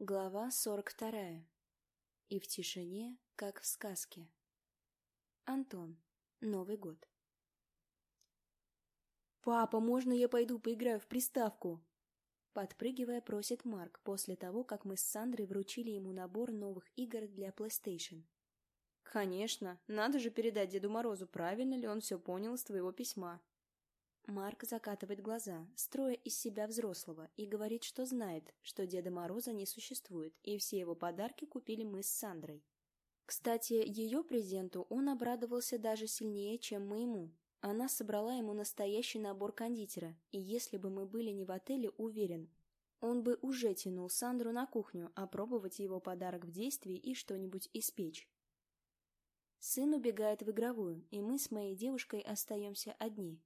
Глава сорок вторая. И в тишине, как в сказке. Антон. Новый год. «Папа, можно я пойду поиграю в приставку?» Подпрыгивая, просит Марк после того, как мы с Сандрой вручили ему набор новых игр для PlayStation. «Конечно, надо же передать Деду Морозу, правильно ли он все понял из твоего письма». Марк закатывает глаза, строя из себя взрослого, и говорит, что знает, что Деда Мороза не существует, и все его подарки купили мы с Сандрой. Кстати, ее презенту он обрадовался даже сильнее, чем моему. Она собрала ему настоящий набор кондитера, и если бы мы были не в отеле, уверен, он бы уже тянул Сандру на кухню, опробовать его подарок в действии и что-нибудь испечь. Сын убегает в игровую, и мы с моей девушкой остаемся одни.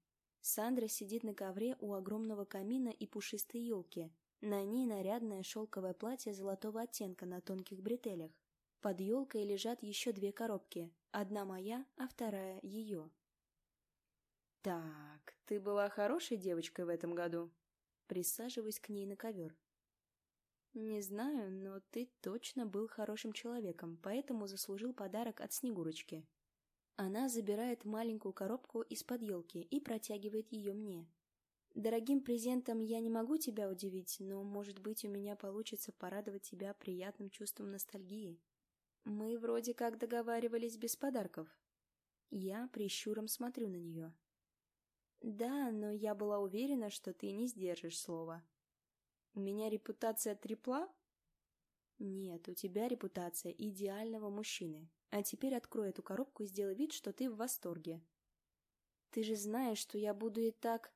Сандра сидит на ковре у огромного камина и пушистой елки. На ней нарядное шелковое платье золотого оттенка на тонких бретелях. Под елкой лежат еще две коробки. Одна моя, а вторая ее. «Так, ты была хорошей девочкой в этом году?» Присаживаюсь к ней на ковер. «Не знаю, но ты точно был хорошим человеком, поэтому заслужил подарок от Снегурочки. Она забирает маленькую коробку из-под елки и протягивает ее мне. Дорогим презентом я не могу тебя удивить, но, может быть, у меня получится порадовать тебя приятным чувством ностальгии. Мы вроде как договаривались без подарков. Я прищуром смотрю на нее. Да, но я была уверена, что ты не сдержишь слова. У меня репутация трипла? Нет, у тебя репутация идеального мужчины, а теперь открой эту коробку и сделай вид, что ты в восторге. Ты же знаешь, что я буду и так...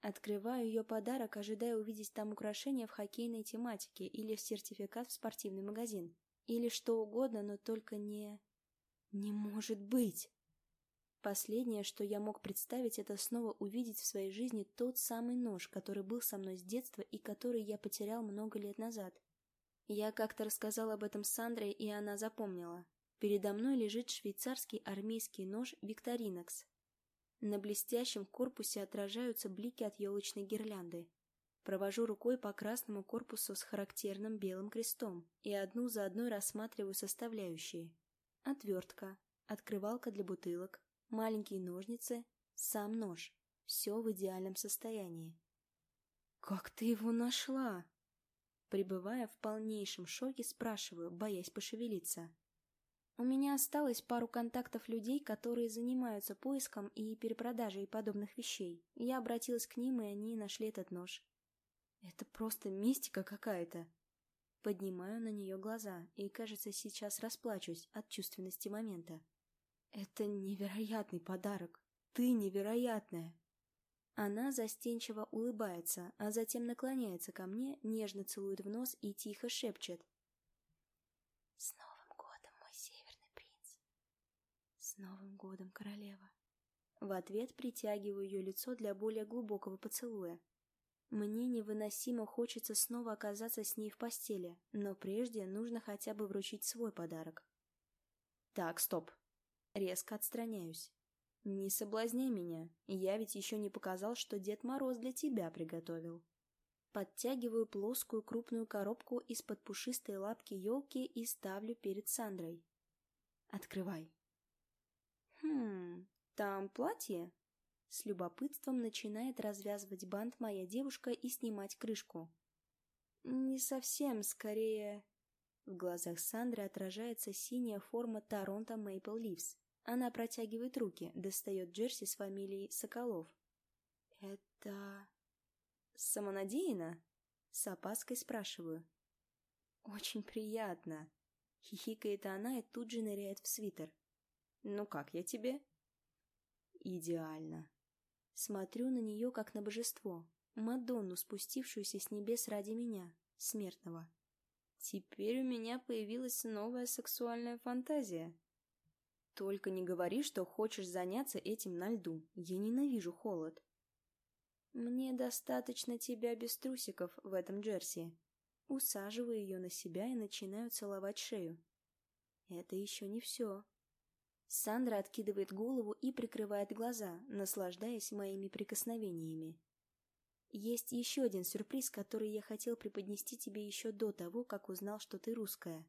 Открываю ее подарок, ожидая увидеть там украшения в хоккейной тематике или сертификат в спортивный магазин. Или что угодно, но только не... Не может быть! Последнее, что я мог представить, это снова увидеть в своей жизни тот самый нож, который был со мной с детства и который я потерял много лет назад. Я как-то рассказал об этом Сандре, и она запомнила. Передо мной лежит швейцарский армейский нож «Викторинокс». На блестящем корпусе отражаются блики от елочной гирлянды. Провожу рукой по красному корпусу с характерным белым крестом и одну за одной рассматриваю составляющие. Отвертка, открывалка для бутылок, маленькие ножницы, сам нож. Все в идеальном состоянии. «Как ты его нашла?» Пребывая в полнейшем шоке, спрашиваю, боясь пошевелиться. У меня осталось пару контактов людей, которые занимаются поиском и перепродажей подобных вещей. Я обратилась к ним, и они нашли этот нож. Это просто мистика какая-то. Поднимаю на нее глаза, и, кажется, сейчас расплачусь от чувственности момента. Это невероятный подарок. Ты невероятная. Она застенчиво улыбается, а затем наклоняется ко мне, нежно целует в нос и тихо шепчет. «Снова «С Новым годом, королева!» В ответ притягиваю ее лицо для более глубокого поцелуя. Мне невыносимо хочется снова оказаться с ней в постели, но прежде нужно хотя бы вручить свой подарок. Так, стоп. Резко отстраняюсь. Не соблазняй меня, я ведь еще не показал, что Дед Мороз для тебя приготовил. Подтягиваю плоскую крупную коробку из-под пушистой лапки елки и ставлю перед Сандрой. Открывай. «Хм, там платье?» С любопытством начинает развязывать бант моя девушка и снимать крышку. «Не совсем, скорее...» В глазах Сандры отражается синяя форма Торонто Мейпл Ливс. Она протягивает руки, достает джерси с фамилией Соколов. «Это... самонадеянно?» С опаской спрашиваю. «Очень приятно!» Хихикает она и тут же ныряет в свитер. Ну как я тебе? Идеально. Смотрю на нее, как на божество, Мадонну, спустившуюся с небес ради меня, смертного. Теперь у меня появилась новая сексуальная фантазия. Только не говори, что хочешь заняться этим на льду. Я ненавижу холод. Мне достаточно тебя без трусиков в этом джерси. Усаживаю ее на себя и начинаю целовать шею. Это еще не все. Сандра откидывает голову и прикрывает глаза, наслаждаясь моими прикосновениями. Есть еще один сюрприз, который я хотел преподнести тебе еще до того, как узнал, что ты русская.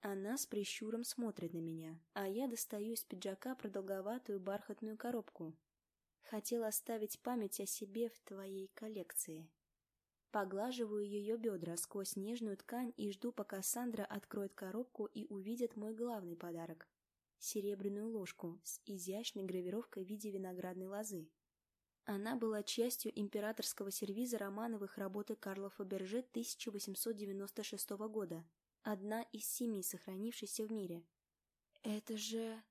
Она с прищуром смотрит на меня, а я достаю из пиджака продолговатую бархатную коробку. Хотел оставить память о себе в твоей коллекции. Поглаживаю ее бедра сквозь нежную ткань и жду, пока Сандра откроет коробку и увидит мой главный подарок — серебряную ложку с изящной гравировкой в виде виноградной лозы. Она была частью императорского сервиза Романовых работы Карла Фаберже 1896 года, одна из семи сохранившихся в мире. Это же...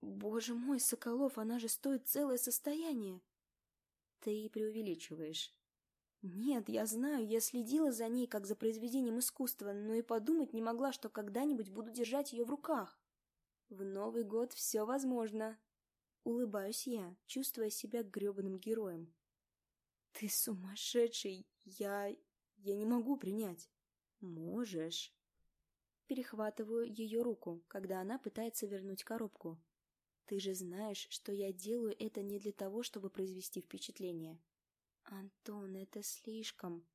Боже мой, Соколов, она же стоит целое состояние! Ты преувеличиваешь. Нет, я знаю, я следила за ней, как за произведением искусства, но и подумать не могла, что когда-нибудь буду держать ее в руках. В Новый год все возможно. Улыбаюсь я, чувствуя себя гребаным героем. «Ты сумасшедший! Я... я не могу принять!» «Можешь!» Перехватываю ее руку, когда она пытается вернуть коробку. «Ты же знаешь, что я делаю это не для того, чтобы произвести впечатление». «Антон, это слишком...»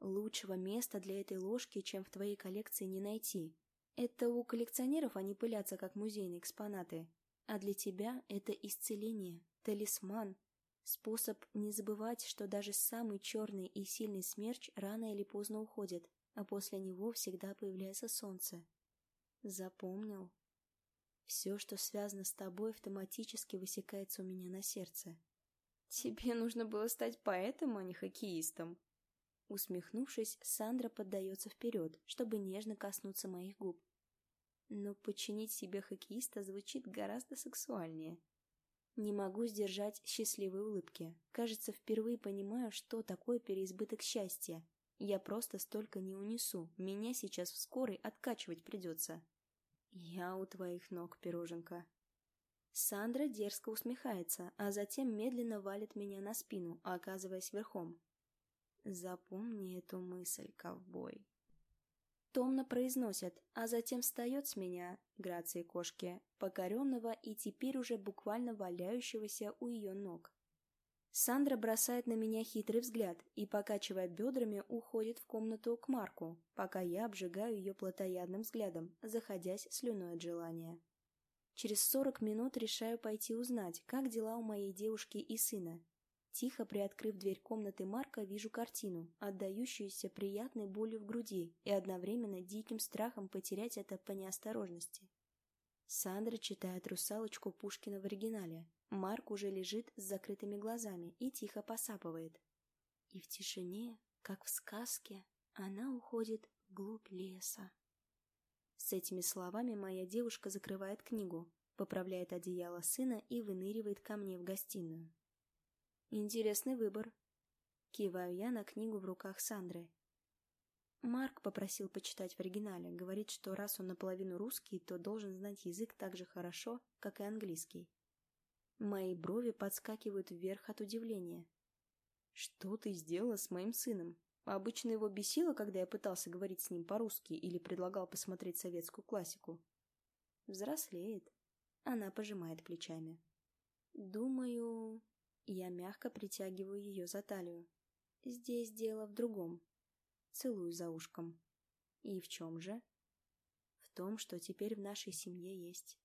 «Лучшего места для этой ложки, чем в твоей коллекции, не найти. Это у коллекционеров они пылятся, как музейные экспонаты. А для тебя это исцеление, талисман, способ не забывать, что даже самый черный и сильный смерч рано или поздно уходит, а после него всегда появляется солнце. Запомнил? Все, что связано с тобой, автоматически высекается у меня на сердце. Тебе нужно было стать поэтом, а не хоккеистом. Усмехнувшись, Сандра поддается вперед, чтобы нежно коснуться моих губ. Но починить себе хоккеиста звучит гораздо сексуальнее. Не могу сдержать счастливой улыбки. Кажется, впервые понимаю, что такое переизбыток счастья. Я просто столько не унесу. Меня сейчас в скорой откачивать придется. Я у твоих ног, пироженка. Сандра дерзко усмехается, а затем медленно валит меня на спину, оказываясь верхом. Запомни эту мысль, ковбой. Томно произносят, а затем встает с меня, грацией кошки, покоренного и теперь уже буквально валяющегося у ее ног. Сандра бросает на меня хитрый взгляд и, покачивая бедрами, уходит в комнату к Марку, пока я обжигаю ее плотоядным взглядом, заходясь слюной от желания. Через сорок минут решаю пойти узнать, как дела у моей девушки и сына, Тихо приоткрыв дверь комнаты Марка, вижу картину, отдающуюся приятной болью в груди и одновременно диким страхом потерять это по неосторожности. Сандра читает «Русалочку» Пушкина в оригинале. Марк уже лежит с закрытыми глазами и тихо посапывает. И в тишине, как в сказке, она уходит вглубь леса. С этими словами моя девушка закрывает книгу, поправляет одеяло сына и выныривает ко мне в гостиную. Интересный выбор. Киваю я на книгу в руках Сандры. Марк попросил почитать в оригинале. Говорит, что раз он наполовину русский, то должен знать язык так же хорошо, как и английский. Мои брови подскакивают вверх от удивления. «Что ты сделала с моим сыном? Обычно его бесило, когда я пытался говорить с ним по-русски или предлагал посмотреть советскую классику. Взрослеет. Она пожимает плечами. Думаю, я мягко притягиваю ее за талию. Здесь дело в другом. Целую за ушком. И в чем же? В том, что теперь в нашей семье есть